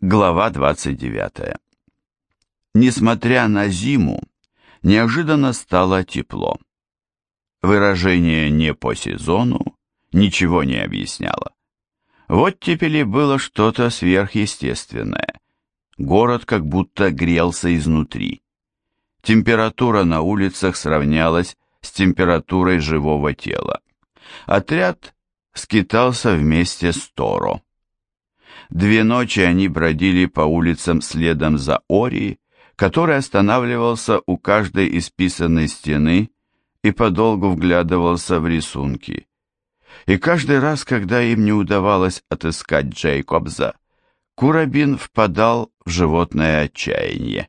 Глава 29. Несмотря на зиму, неожиданно стало тепло. Выражение «не по сезону» ничего не объясняло. Вот теперь и было что-то сверхъестественное. Город как будто грелся изнутри. Температура на улицах сравнялась с температурой живого тела. Отряд скитался вместе с Торо. Две ночи они бродили по улицам следом за Ори, который останавливался у каждой исписанной стены и подолгу вглядывался в рисунки. И каждый раз, когда им не удавалось отыскать Джейкобза, Курабин впадал в животное отчаяние.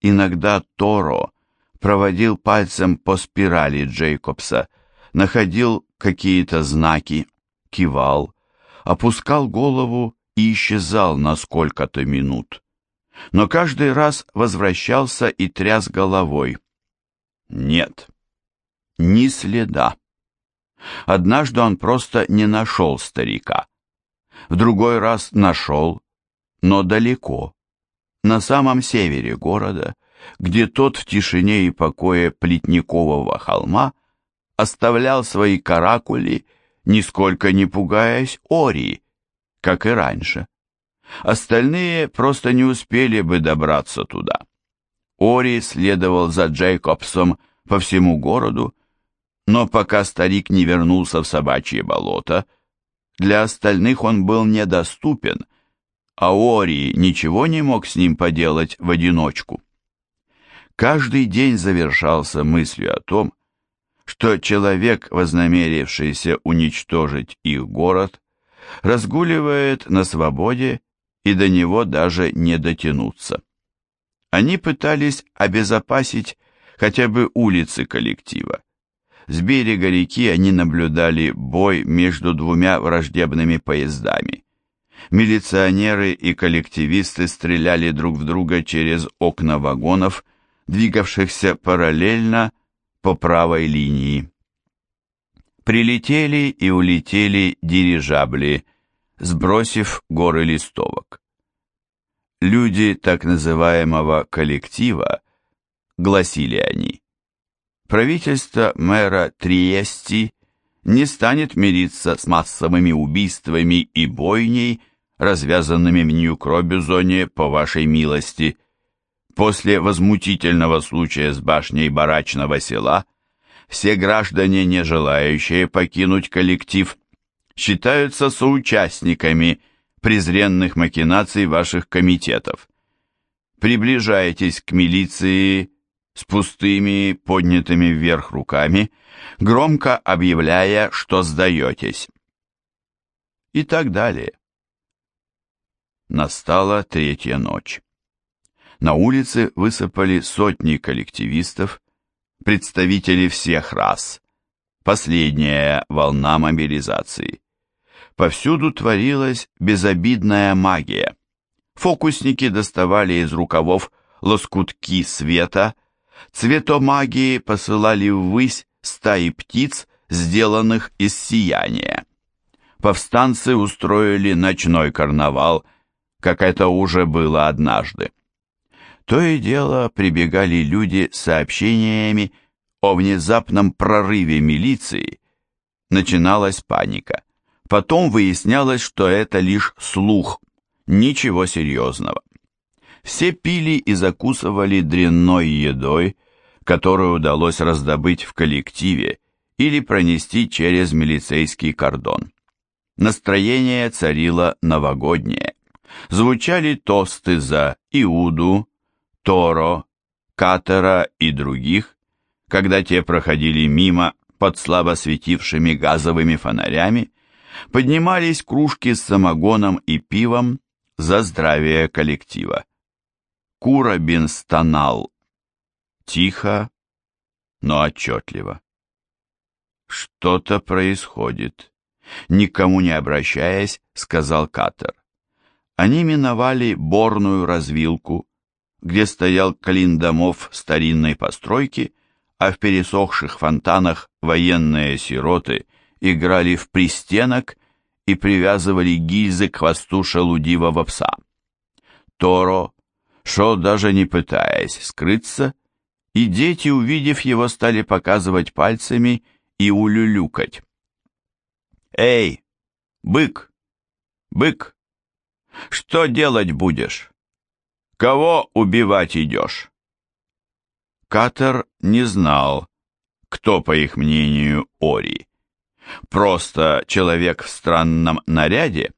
Иногда Торо проводил пальцем по спирали Джейкобса, находил какие-то знаки, кивал, опускал голову и исчезал на сколько-то минут. Но каждый раз возвращался и тряс головой. Нет, ни следа. Однажды он просто не нашел старика. В другой раз нашел, но далеко, на самом севере города, где тот в тишине и покое плетникового холма оставлял свои каракули, нисколько не пугаясь Ории, как и раньше. Остальные просто не успели бы добраться туда. Ори следовал за Джейкобсом по всему городу, но пока старик не вернулся в собачье болото, для остальных он был недоступен, а Ори ничего не мог с ним поделать в одиночку. Каждый день завершался мыслью о том, что человек, вознамерившийся уничтожить их город, разгуливает на свободе и до него даже не дотянуться. Они пытались обезопасить хотя бы улицы коллектива. С берега реки они наблюдали бой между двумя враждебными поездами. Милиционеры и коллективисты стреляли друг в друга через окна вагонов, двигавшихся параллельно по правой линии. Прилетели и улетели дирижабли, сбросив горы листовок. Люди так называемого коллектива, гласили они, правительство мэра Триести не станет мириться с массовыми убийствами и бойней, развязанными в Нью-Кробюзоне по вашей милости. После возмутительного случая с башней барачного села – все граждане, не желающие покинуть коллектив, считаются соучастниками презренных махинаций ваших комитетов. Приближайтесь к милиции с пустыми, поднятыми вверх руками, громко объявляя, что сдаетесь. И так далее. Настала третья ночь. На улице высыпали сотни коллективистов, представители всех рас. Последняя волна мобилизации. Повсюду творилась безобидная магия. Фокусники доставали из рукавов лоскутки света, цветомагии посылали ввысь стаи птиц, сделанных из сияния. Повстанцы устроили ночной карнавал, как это уже было однажды. То и дело прибегали люди с сообщениями о внезапном прорыве милиции. Начиналась паника. Потом выяснялось, что это лишь слух, ничего серьезного. Все пили и закусывали дрянной едой, которую удалось раздобыть в коллективе или пронести через милицейский кордон. Настроение царило новогоднее. Звучали тосты за Иуду, Торо, Катера и других, когда те проходили мимо под слабо светившими газовыми фонарями, поднимались кружки с самогоном и пивом за здравие коллектива. Курабин стонал. Тихо, но отчетливо. «Что-то происходит», — никому не обращаясь, сказал Катер. Они миновали борную развилку, где стоял клин домов старинной постройки, а в пересохших фонтанах военные сироты играли в пристенок и привязывали гильзы к хвосту шелудивого пса. Торо шел даже не пытаясь скрыться, и дети, увидев его, стали показывать пальцами и улюлюкать. «Эй, бык! Бык! Что делать будешь? Кого убивать идешь?» Катер не знал, кто, по их мнению, Ори. Просто человек в странном наряде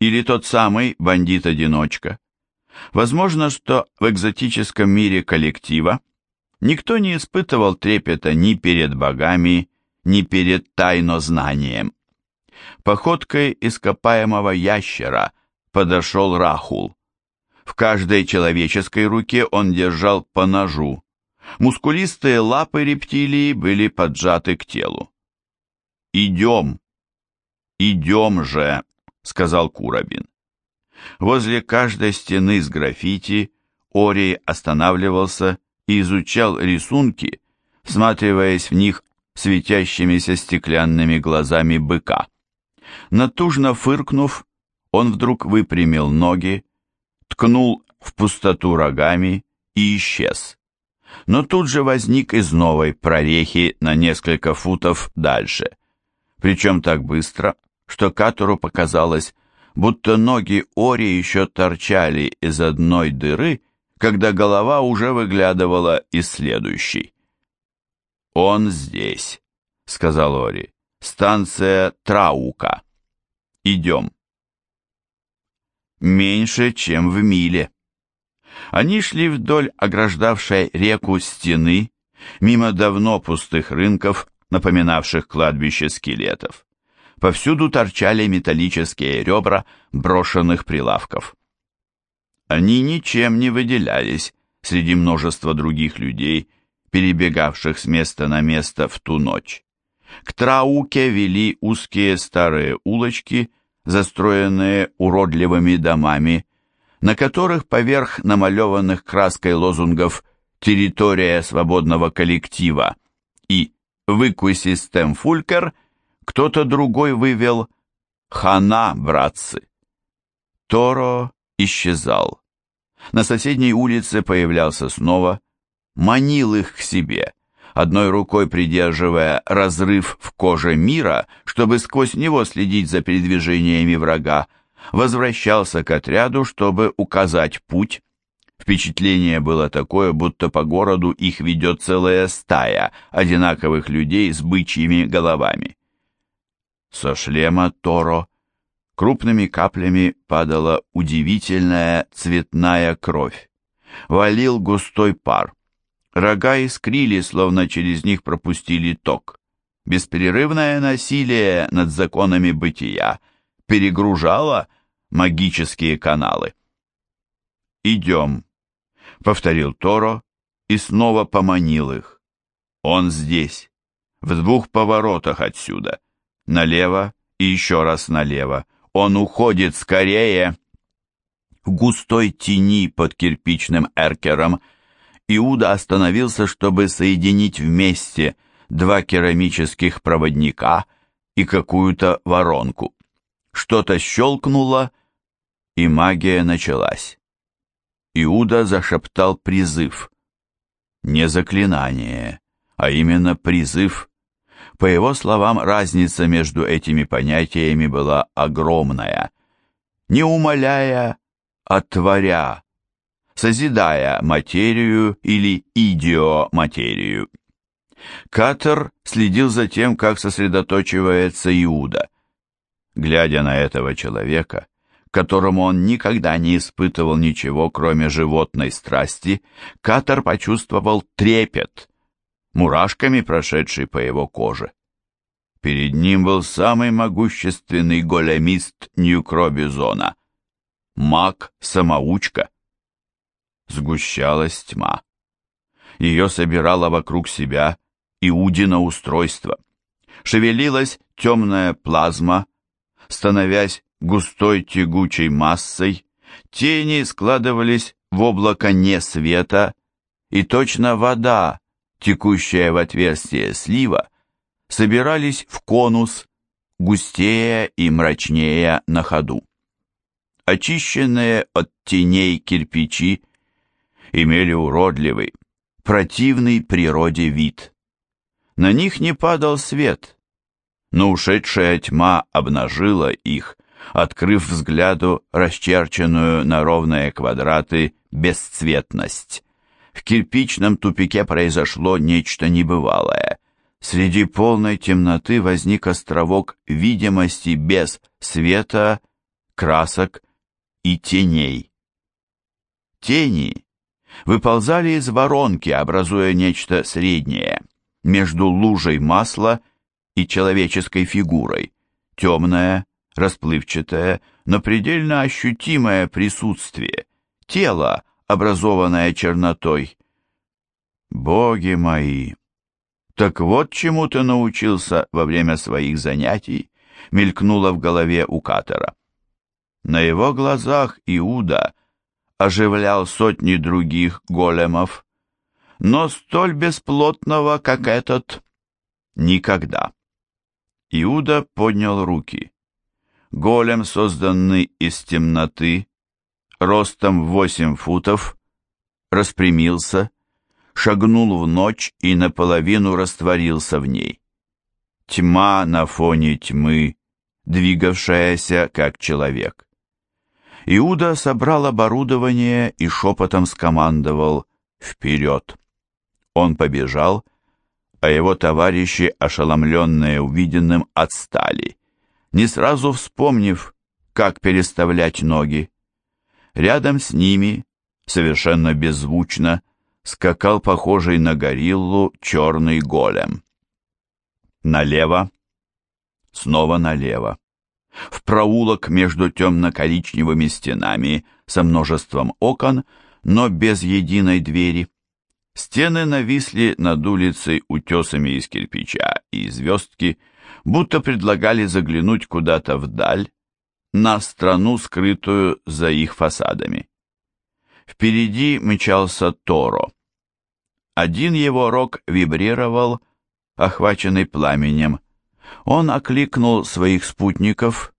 или тот самый бандит-одиночка? Возможно, что в экзотическом мире коллектива никто не испытывал трепета ни перед богами, ни перед тайнознанием. Походкой ископаемого ящера подошел Рахул. В каждой человеческой руке он держал по ножу. Мускулистые лапы рептилии были поджаты к телу. «Идем! Идем же!» — сказал Курабин. Возле каждой стены с граффити Ори останавливался и изучал рисунки, всматриваясь в них светящимися стеклянными глазами быка. Натужно фыркнув, он вдруг выпрямил ноги, ткнул в пустоту рогами и исчез. Но тут же возник из новой прорехи на несколько футов дальше. Причем так быстро, что Катору показалось, будто ноги Ори еще торчали из одной дыры, когда голова уже выглядывала из следующей. «Он здесь», — сказал Ори. «Станция Траука. Идем». Меньше, чем в миле. Они шли вдоль ограждавшей реку стены, мимо давно пустых рынков, напоминавших кладбище скелетов. Повсюду торчали металлические ребра брошенных прилавков. Они ничем не выделялись среди множества других людей, перебегавших с места на место в ту ночь. К Трауке вели узкие старые улочки, застроенные уродливыми домами, на которых поверх намалеванных краской лозунгов «Территория свободного коллектива» и «Выкуси Стэмфулькер» кто-то другой вывел «Хана, братцы». Торо исчезал. На соседней улице появлялся снова, манил их к себе, одной рукой придерживая разрыв в коже мира, чтобы сквозь него следить за передвижениями врага, возвращался к отряду, чтобы указать путь. Впечатление было такое, будто по городу их ведет целая стая одинаковых людей с бычьими головами. Со шлема Торо крупными каплями падала удивительная цветная кровь. Валил густой пар. Рога искрили, словно через них пропустили ток. Беспрерывное насилие над законами бытия перегружало магические каналы. «Идем», — повторил Торо и снова поманил их. «Он здесь, в двух поворотах отсюда, налево и еще раз налево. Он уходит скорее!» В густой тени под кирпичным эркером — Иуда остановился, чтобы соединить вместе два керамических проводника и какую-то воронку. Что-то щелкнуло, и магия началась. Иуда зашептал призыв. Не заклинание, а именно призыв. По его словам, разница между этими понятиями была огромная. Не умоляя, а творя, созидая материю или идиоматерию. Катер следил за тем, как сосредоточивается Иуда. Глядя на этого человека, которому он никогда не испытывал ничего, кроме животной страсти, Катер почувствовал трепет, мурашками прошедший по его коже. Перед ним был самый могущественный големист Нью-Кробизона, маг-самоучка сгущалась тьма. Ее собирало вокруг себя Иудино устройство. Шевелилась темная плазма, становясь густой тягучей массой, тени складывались в облако несвета, и точно вода, текущая в отверстие слива, собирались в конус, густее и мрачнее на ходу. очищенные от теней кирпичи, имели уродливый, противный природе вид. На них не падал свет, но ушедшая тьма обнажила их, открыв взгляду расчерченную на ровные квадраты бесцветность. В кирпичном тупике произошло нечто небывалое. Среди полной темноты возник островок видимости без света, красок и теней. Тени выползали из воронки, образуя нечто среднее между лужей масла и человеческой фигурой, темное, расплывчатое, но предельно ощутимое присутствие, тело, образованное чернотой. Боги мои! Так вот чему ты научился во время своих занятий, мелькнуло в голове у Катера. На его глазах Иуда оживлял сотни других големов, но столь бесплотного, как этот, никогда. Иуда поднял руки. Голем, созданный из темноты, ростом восемь футов, распрямился, шагнул в ночь и наполовину растворился в ней. Тьма на фоне тьмы, двигавшаяся как человек. Иуда собрал оборудование и шепотом скомандовал «Вперед!». Он побежал, а его товарищи, ошеломленные увиденным, отстали, не сразу вспомнив, как переставлять ноги. Рядом с ними, совершенно беззвучно, скакал похожий на гориллу черный голем. Налево, снова налево в проулок между темно-коричневыми стенами со множеством окон, но без единой двери. Стены нависли над улицей утесами из кирпича и звездки, будто предлагали заглянуть куда-то вдаль, на страну, скрытую за их фасадами. Впереди мчался Торо. Один его рог вибрировал, охваченный пламенем, он окликнул своих спутников,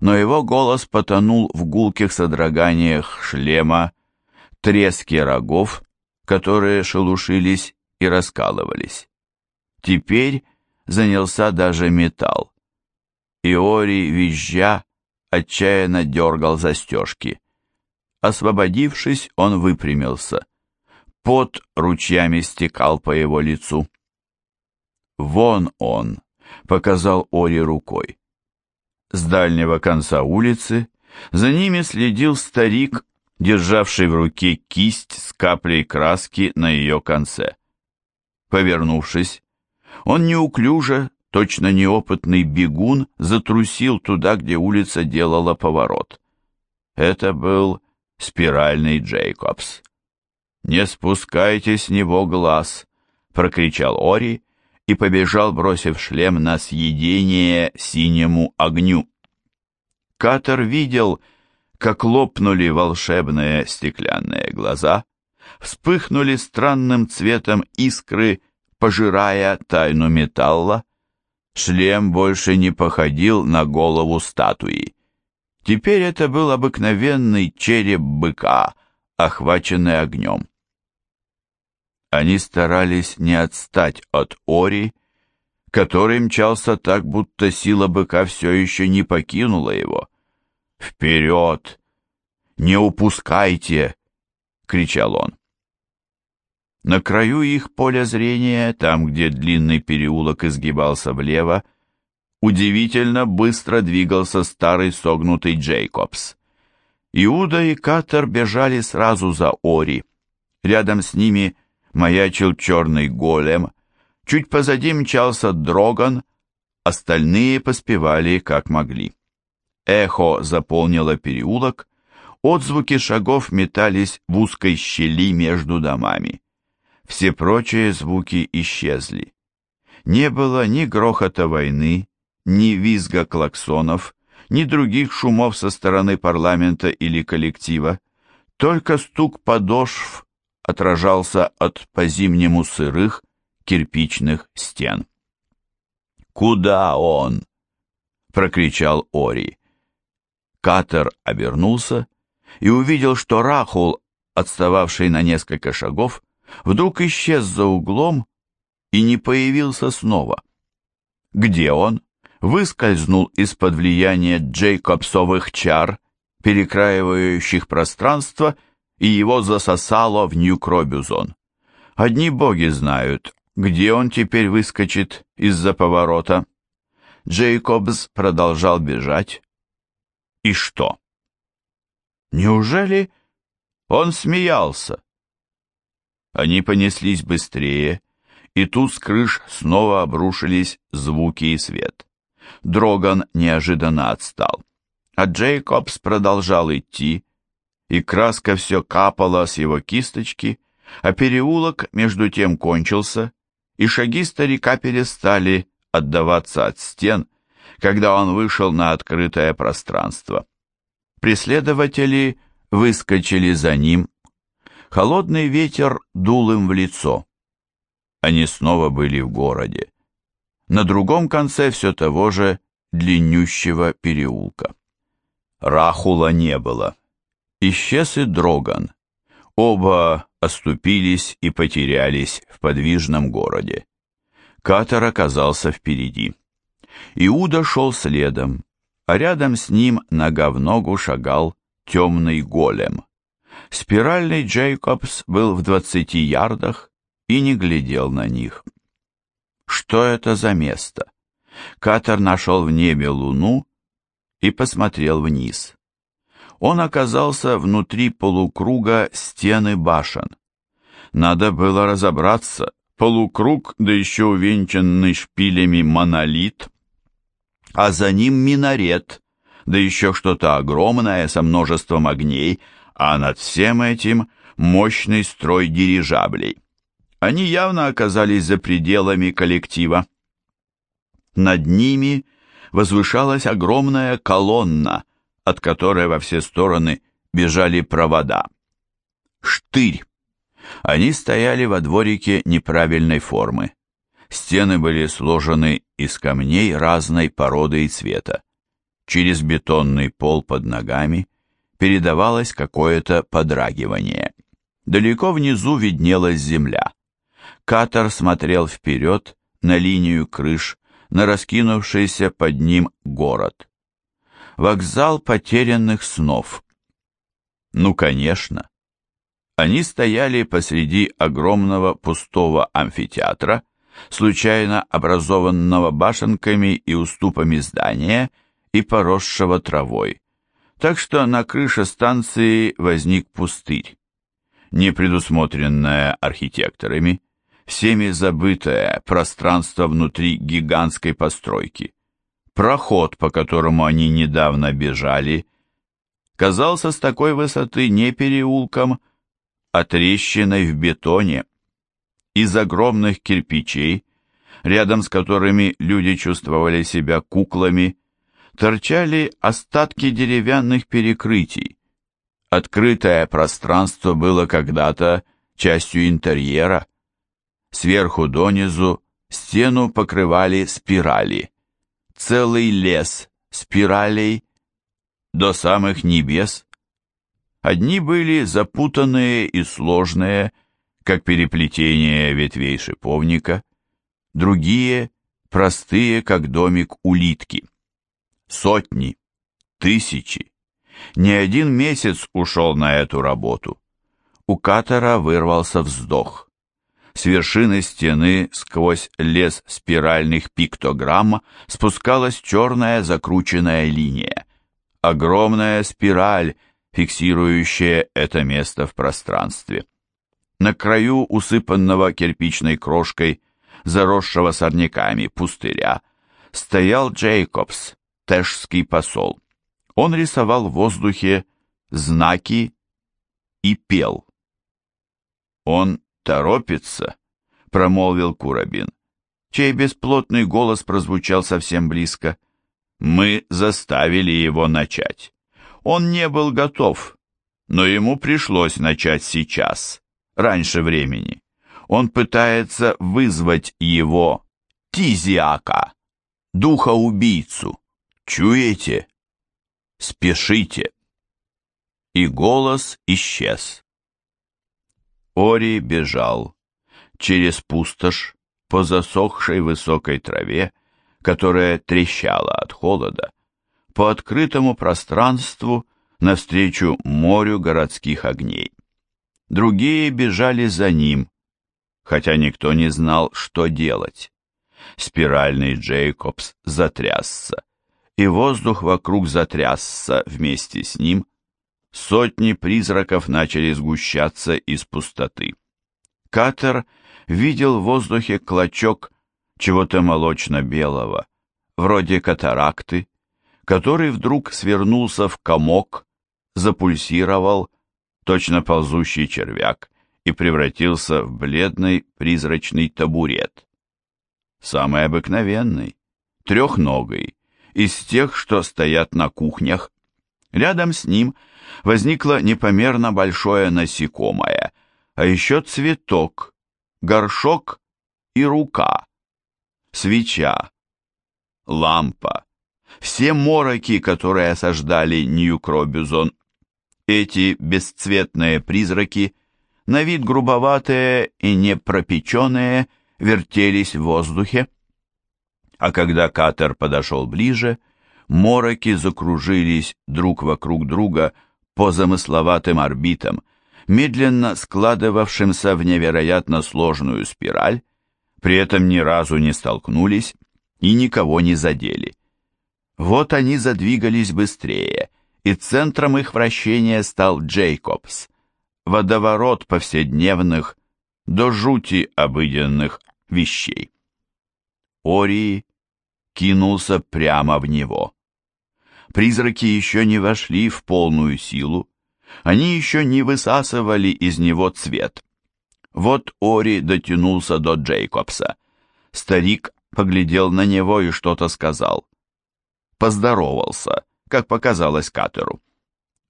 но его голос потонул в гулких содроганиях шлема, треске рогов, которые шелушились и раскалывались. Теперь занялся даже металл. Иори, визжа, отчаянно дергал застежки. Освободившись, он выпрямился. Пот ручьями стекал по его лицу. Вон он, показал Ори рукой. С дальнего конца улицы за ними следил старик, державший в руке кисть с каплей краски на ее конце. Повернувшись, он неуклюже, точно неопытный бегун, затрусил туда, где улица делала поворот. Это был спиральный Джейкобс. «Не спускайте с него глаз!» — прокричал Ори и побежал, бросив шлем на съедение синему огню. Катер видел, как лопнули волшебные стеклянные глаза, вспыхнули странным цветом искры, пожирая тайну металла. Шлем больше не походил на голову статуи. Теперь это был обыкновенный череп быка, охваченный огнем. Они старались не отстать от Ори, который мчался так, будто сила быка все еще не покинула его. «Вперед! Не упускайте!» — кричал он. На краю их поля зрения, там, где длинный переулок изгибался влево, удивительно быстро двигался старый согнутый Джейкобс. Иуда и Катер бежали сразу за Ори. Рядом с ними маячил черный голем, чуть позади мчался Дроган, остальные поспевали как могли. Эхо заполнило переулок, отзвуки шагов метались в узкой щели между домами. Все прочие звуки исчезли. Не было ни грохота войны, ни визга клаксонов, ни других шумов со стороны парламента или коллектива, только стук подошв отражался от по-зимнему сырых кирпичных стен. «Куда он?» — прокричал Ори. Катер обернулся и увидел, что Рахул, отстававший на несколько шагов, вдруг исчез за углом и не появился снова. Где он? Выскользнул из-под влияния Джейкобсовых чар, перекраивающих пространство, и его засосало в Нью-Кробюзон. Одни боги знают, где он теперь выскочит из-за поворота. Джейкобс продолжал бежать. И что? Неужели он смеялся? Они понеслись быстрее, и тут с крыш снова обрушились звуки и свет. Дроган неожиданно отстал, а Джейкобс продолжал идти, и краска все капала с его кисточки, а переулок между тем кончился, и шаги старика перестали отдаваться от стен, когда он вышел на открытое пространство. Преследователи выскочили за ним. Холодный ветер дул им в лицо. Они снова были в городе. На другом конце все того же длиннющего переулка. Рахула не было. Исчез и Дроган. Оба оступились и потерялись в подвижном городе. Катер оказался впереди. Иуда шел следом, а рядом с ним нога в ногу шагал темный голем. Спиральный Джейкобс был в двадцати ярдах и не глядел на них. Что это за место? Катер нашел в небе луну и посмотрел вниз. Он оказался внутри полукруга стены башен. Надо было разобраться, полукруг, да еще увенчанный шпилями монолит, а за ним минарет, да еще что-то огромное со множеством огней, а над всем этим мощный строй дирижаблей. Они явно оказались за пределами коллектива. Над ними возвышалась огромная колонна, от которой во все стороны бежали провода. Штырь. Они стояли во дворике неправильной формы. Стены были сложены из камней разной породы и цвета. Через бетонный пол под ногами передавалось какое-то подрагивание. Далеко внизу виднелась земля. Катер смотрел вперед на линию крыш, на раскинувшийся под ним город. Вокзал потерянных снов. Ну, конечно. Они стояли посреди огромного пустого амфитеатра, случайно образованного башенками и уступами здания и поросшего травой. Так что на крыше станции возник пустырь. Не предусмотренное архитекторами, всеми забытое пространство внутри гигантской постройки. Проход, по которому они недавно бежали, казался с такой высоты не переулком, а трещиной в бетоне. Из огромных кирпичей, рядом с которыми люди чувствовали себя куклами, торчали остатки деревянных перекрытий. Открытое пространство было когда-то частью интерьера. Сверху донизу стену покрывали спирали. Целый лес спиралей до самых небес. Одни были запутанные и сложные, как переплетение ветвей шиповника, другие — простые, как домик улитки. Сотни, тысячи. Не один месяц ушел на эту работу. У Катера вырвался вздох. С вершины стены сквозь лес спиральных пиктограмм спускалась черная закрученная линия. Огромная спираль, фиксирующая это место в пространстве. На краю усыпанного кирпичной крошкой, заросшего сорняками пустыря, стоял Джейкобс, тэшский посол. Он рисовал в воздухе знаки и пел. Он торопится, промолвил Курабин, чей бесплотный голос прозвучал совсем близко. Мы заставили его начать. Он не был готов, но ему пришлось начать сейчас раньше времени. Он пытается вызвать его, Тизиака, духа-убийцу. Чуете? Спешите!» И голос исчез. Ори бежал через пустошь по засохшей высокой траве, которая трещала от холода, по открытому пространству навстречу морю городских огней. Другие бежали за ним, хотя никто не знал, что делать. Спиральный Джейкобс затрясся, и воздух вокруг затрясся вместе с ним. Сотни призраков начали сгущаться из пустоты. Катер видел в воздухе клочок чего-то молочно-белого, вроде катаракты, который вдруг свернулся в комок, запульсировал, точно ползущий червяк, и превратился в бледный призрачный табурет. Самый обыкновенный, трехногий, из тех, что стоят на кухнях. Рядом с ним возникло непомерно большое насекомое, а еще цветок, горшок и рука, свеча, лампа, все мороки, которые осаждали Нью-Кробюзон. Эти бесцветные призраки, на вид грубоватые и непропеченные, вертелись в воздухе. А когда катер подошел ближе, мороки закружились друг вокруг друга по замысловатым орбитам, медленно складывавшимся в невероятно сложную спираль, при этом ни разу не столкнулись и никого не задели. Вот они задвигались быстрее, и центром их вращения стал Джейкобс, водоворот повседневных, до жути обыденных вещей. Ори кинулся прямо в него. Призраки еще не вошли в полную силу, они еще не высасывали из него цвет. Вот Ори дотянулся до Джейкобса. Старик поглядел на него и что-то сказал. Поздоровался, как показалось Катеру.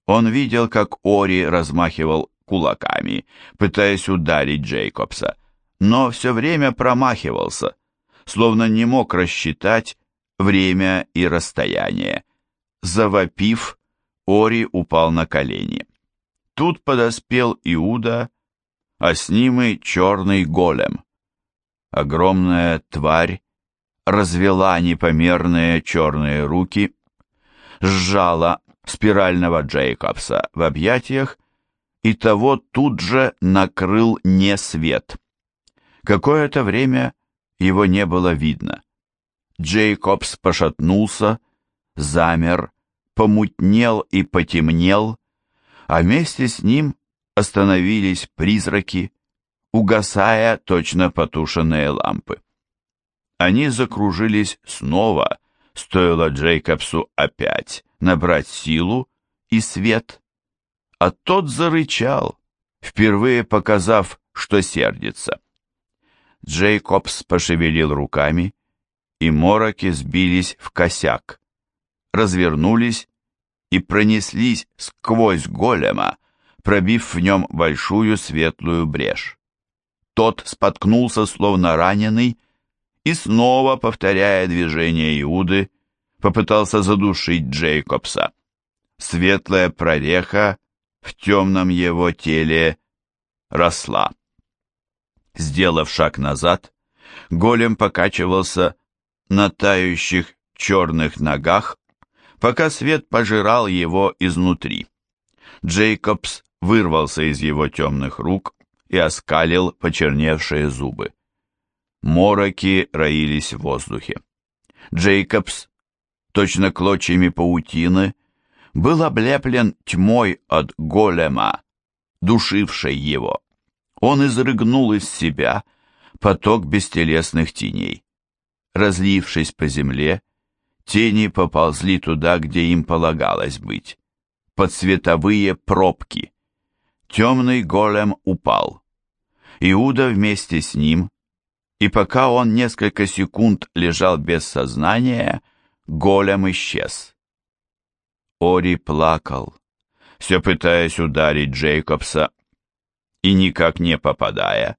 Он видел, как Ори размахивал кулаками, пытаясь ударить Джейкобса, но все время промахивался, словно не мог рассчитать время и расстояние. Завопив, Ори упал на колени. Тут подоспел Иуда, а с ним и черный голем. Огромная тварь развела непомерные черные руки, сжала спирального Джейкобса в объятиях, и того тут же накрыл не свет. Какое-то время его не было видно. Джейкобс пошатнулся, замер, помутнел и потемнел, а вместе с ним остановились призраки, угасая точно потушенные лампы. Они закружились снова, стоило Джейкобсу опять набрать силу и свет, а тот зарычал, впервые показав, что сердится. Джейкобс пошевелил руками, и мороки сбились в косяк, развернулись и пронеслись сквозь голема, пробив в нем большую светлую брешь. Тот споткнулся, словно раненый, и снова, повторяя движение Иуды, попытался задушить Джейкобса. Светлая прореха в темном его теле росла. Сделав шаг назад, голем покачивался на тающих черных ногах, пока свет пожирал его изнутри. Джейкобс вырвался из его темных рук и оскалил почерневшие зубы. Мороки роились в воздухе. Джейкобс, точно клочьями паутины, был облеплен тьмой от голема, душившей его. Он изрыгнул из себя поток бестелесных теней. Разлившись по земле, тени поползли туда, где им полагалось быть, под световые пробки. Темный голем упал. Иуда вместе с ним, и пока он несколько секунд лежал без сознания, голем исчез. Ори плакал, все пытаясь ударить Джейкобса, и никак не попадая.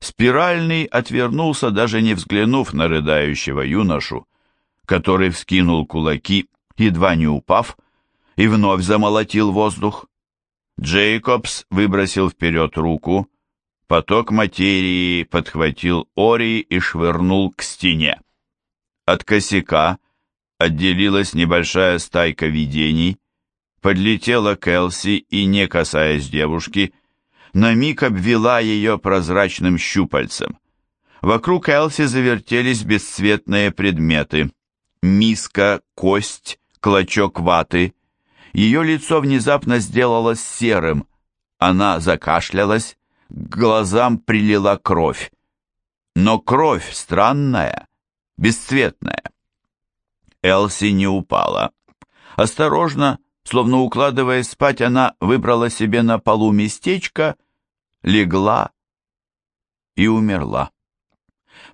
Спиральный отвернулся, даже не взглянув на рыдающего юношу, который вскинул кулаки, едва не упав, и вновь замолотил воздух. Джейкобс выбросил вперед руку, поток материи подхватил Ори и швырнул к стене. От косяка отделилась небольшая стайка видений, подлетела Келси и, не касаясь девушки, на миг обвела ее прозрачным щупальцем. Вокруг Элси завертелись бесцветные предметы. Миска, кость, клочок ваты. Ее лицо внезапно сделалось серым. Она закашлялась, к глазам прилила кровь. Но кровь странная, бесцветная. Элси не упала. Осторожно, словно укладываясь спать, она выбрала себе на полу местечко, легла и умерла.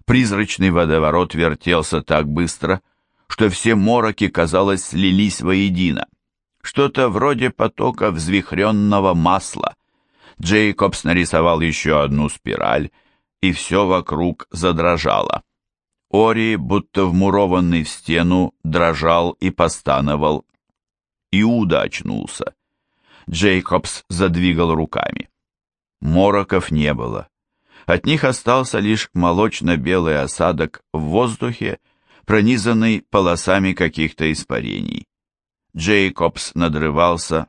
Призрачный водоворот вертелся так быстро, что все мороки, казалось, слились воедино. Что-то вроде потока взвихренного масла. Джейкобс нарисовал еще одну спираль, и все вокруг задрожало. Ори, будто вмурованный в стену, дрожал и постановал. Иуда очнулся. Джейкобс задвигал руками. Мороков не было. От них остался лишь молочно-белый осадок в воздухе, пронизанный полосами каких-то испарений. Джейкобс надрывался,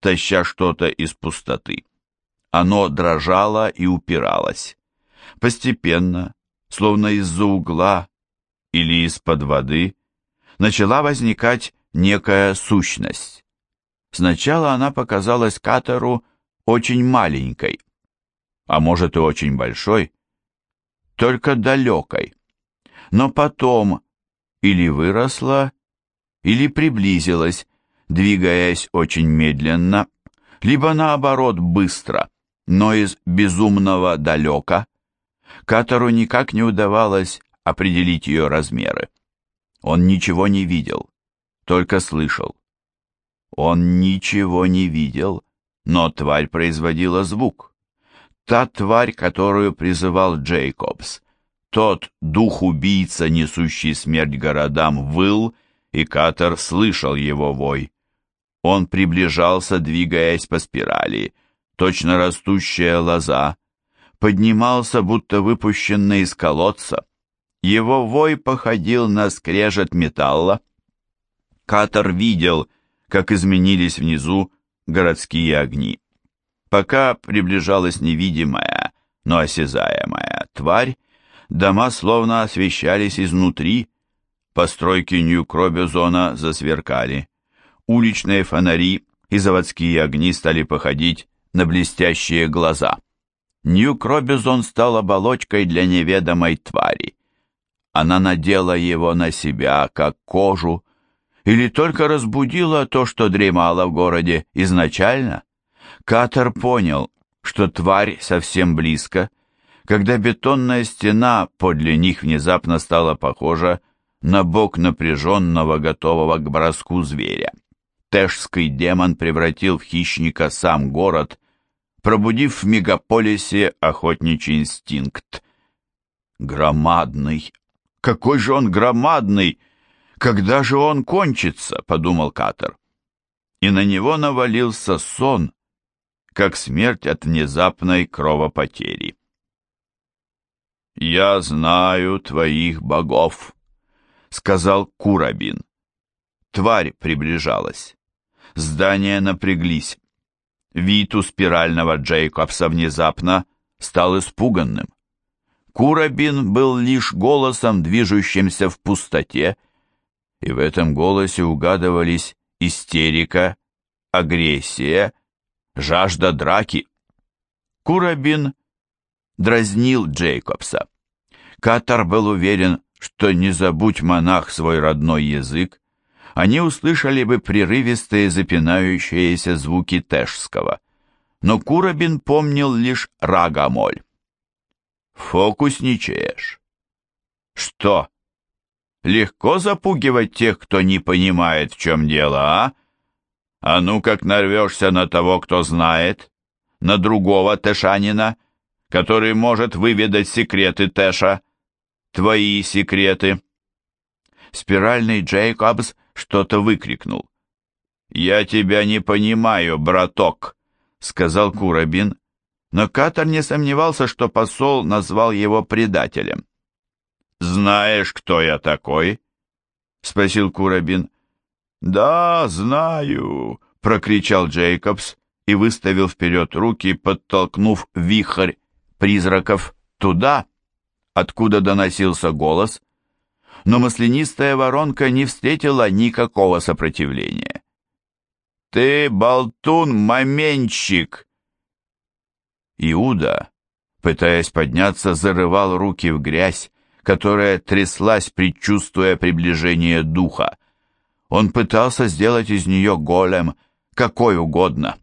таща что-то из пустоты. Оно дрожало и упиралось. Постепенно, словно из-за угла или из-под воды, начала возникать некая сущность. Сначала она показалась Катеру очень маленькой, а может и очень большой, только далекой. Но потом или выросла, или приблизилась, двигаясь очень медленно, либо наоборот быстро, но из безумного далека. Катору никак не удавалось определить ее размеры. Он ничего не видел, только слышал. Он ничего не видел, но тварь производила звук та тварь, которую призывал Джейкобс. Тот дух-убийца, несущий смерть городам, выл, и Катер слышал его вой. Он приближался, двигаясь по спирали, точно растущая лоза, поднимался, будто выпущенный из колодца. Его вой походил на скрежет металла. Катер видел, как изменились внизу городские огни. Пока приближалась невидимая, но осязаемая тварь, дома словно освещались изнутри, постройки Нью-Кробюзона засверкали. Уличные фонари и заводские огни стали походить на блестящие глаза. Нью-Кробюзон стал оболочкой для неведомой твари. Она надела его на себя, как кожу, или только разбудила то, что дремало в городе изначально? Катер понял, что тварь совсем близко, когда бетонная стена подле них внезапно стала похожа на бок напряженного, готового к броску зверя. Тэшский демон превратил в хищника сам город, пробудив в мегаполисе охотничий инстинкт. «Громадный! Какой же он громадный! Когда же он кончится?» — подумал Катер. И на него навалился сон, как смерть от внезапной кровопотери. «Я знаю твоих богов», — сказал Курабин. Тварь приближалась. Здания напряглись. Вид у спирального Джейкобса внезапно стал испуганным. Курабин был лишь голосом, движущимся в пустоте, и в этом голосе угадывались истерика, агрессия жажда драки. Курабин дразнил Джейкобса. Катар был уверен, что не забудь монах свой родной язык, они услышали бы прерывистые запинающиеся звуки Тэшского. Но Курабин помнил лишь рагамоль. «Фокусничаешь». «Что? Легко запугивать тех, кто не понимает, в чем дело, а?» А ну как нарвешься на того, кто знает, на другого Тэшанина, который может выведать секреты Тэша, твои секреты. Спиральный Джейкобс что-то выкрикнул. «Я тебя не понимаю, браток», — сказал Курабин, но Катар не сомневался, что посол назвал его предателем. «Знаешь, кто я такой?» — спросил Курабин. «Да, знаю», — прокричал Джейкобс и выставил вперед руки, подтолкнув вихрь призраков туда, откуда доносился голос, но маслянистая воронка не встретила никакого сопротивления. «Ты болтун-маменщик!» Иуда, пытаясь подняться, зарывал руки в грязь, которая тряслась, предчувствуя приближение духа. Он пытался сделать из нее голем, какой угодно.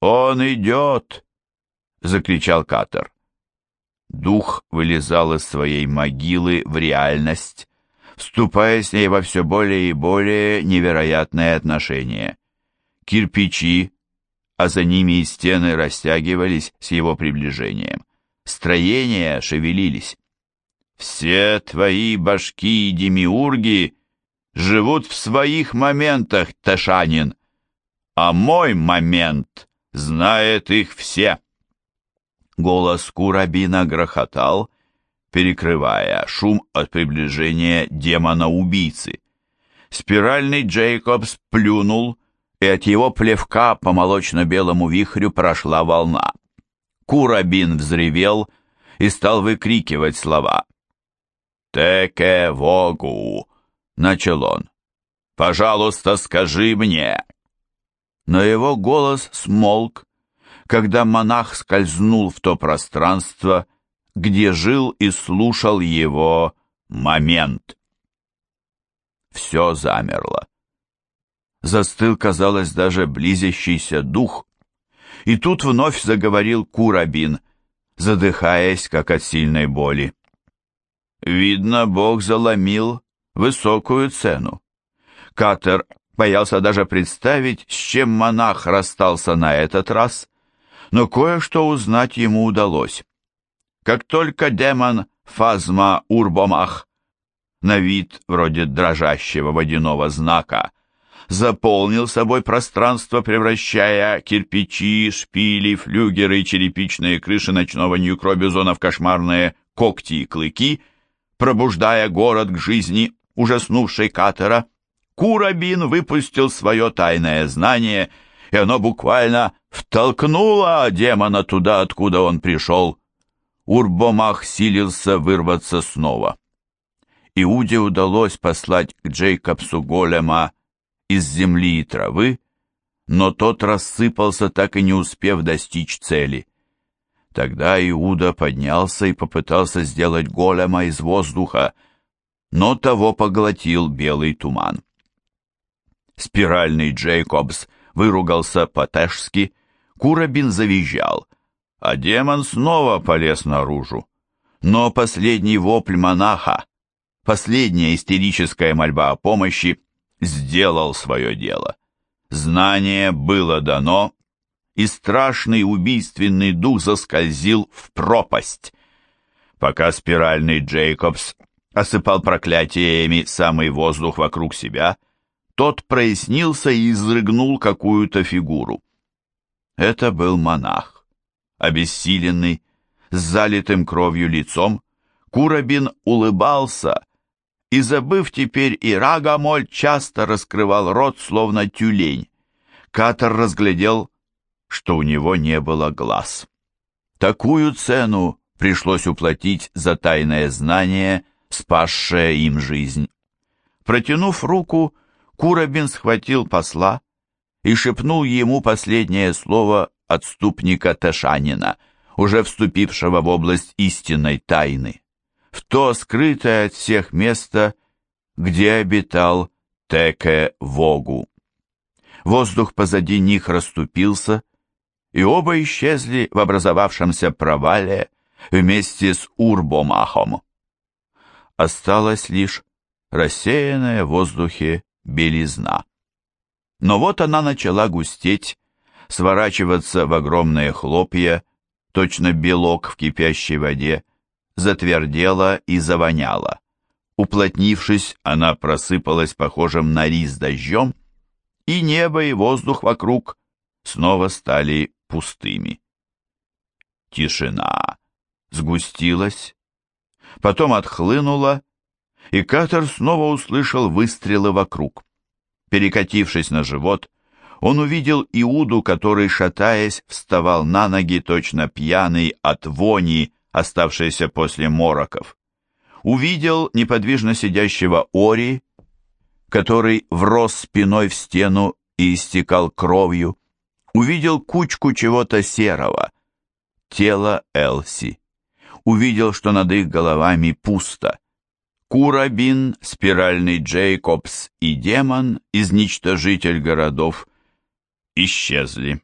«Он идет!» — закричал Катер. Дух вылезал из своей могилы в реальность, вступая с ней во все более и более невероятные отношения. Кирпичи, а за ними и стены растягивались с его приближением. Строения шевелились. «Все твои башки и демиурги живут в своих моментах, Ташанин, а мой момент знает их все». Голос Курабина грохотал, перекрывая шум от приближения демона-убийцы. Спиральный Джейкобс плюнул, и от его плевка по молочно-белому вихрю прошла волна. Курабин взревел и стал выкрикивать слова. «Теке Вогу!» — начал он. «Пожалуйста, скажи мне!» Но его голос смолк, когда монах скользнул в то пространство, где жил и слушал его момент. Все замерло. Застыл, казалось, даже близящийся дух. И тут вновь заговорил Курабин, задыхаясь, как от сильной боли. Видно, Бог заломил высокую цену. Катер боялся даже представить, с чем монах расстался на этот раз, но кое-что узнать ему удалось. Как только демон Фазма Урбомах, на вид вроде дрожащего водяного знака, заполнил собой пространство, превращая кирпичи, шпили, флюгеры и черепичные крыши ночного Нью-Кробизона в кошмарные когти и клыки, пробуждая город к жизни, ужаснувшей Катера, Курабин выпустил свое тайное знание, и оно буквально втолкнула демона туда, откуда он пришел. Урбомах силился вырваться снова. Иуде удалось послать к Джейкобсу голема из земли и травы, но тот рассыпался, так и не успев достичь цели. Тогда Иуда поднялся и попытался сделать голема из воздуха, но того поглотил белый туман. Спиральный Джейкобс выругался по-тешски, Курабин завизжал, а демон снова полез наружу. Но последний вопль монаха, последняя истерическая мольба о помощи сделал свое дело. Знание было дано, и страшный убийственный дух заскользил в пропасть. Пока спиральный Джейкобс осыпал проклятиями самый воздух вокруг себя, тот прояснился и изрыгнул какую-то фигуру. Это был монах. Обессиленный, с залитым кровью лицом, Курабин улыбался и, забыв теперь и Рагамоль, часто раскрывал рот, словно тюлень. Катер разглядел, что у него не было глаз. Такую цену пришлось уплатить за тайное знание, спасшее им жизнь. Протянув руку, Курабин схватил посла и шепнул ему последнее слово отступника Ташанина, уже вступившего в область истинной тайны, в то скрытое от всех место, где обитал Теке Вогу. Воздух позади них расступился, и оба исчезли в образовавшемся провале вместе с Урбомахом. Осталась лишь рассеянная в воздухе белизна. Но вот она начала густеть, сворачиваться в огромные хлопья, точно белок в кипящей воде, затвердела и завоняла. Уплотнившись, она просыпалась похожим на рис дождем и небо, и воздух вокруг снова стали пустыми. Тишина сгустилась, потом отхлынула, и Катер снова услышал выстрелы вокруг. Перекатившись на живот, он увидел Иуду, который, шатаясь, вставал на ноги, точно пьяный от вони, оставшейся после мороков. Увидел неподвижно сидящего Ори, который врос спиной в стену и истекал кровью. Увидел кучку чего-то серого, тело Элси. Увидел, что над их головами пусто. Курабин, спиральный Джейкобс и демон, изничтожитель городов, исчезли.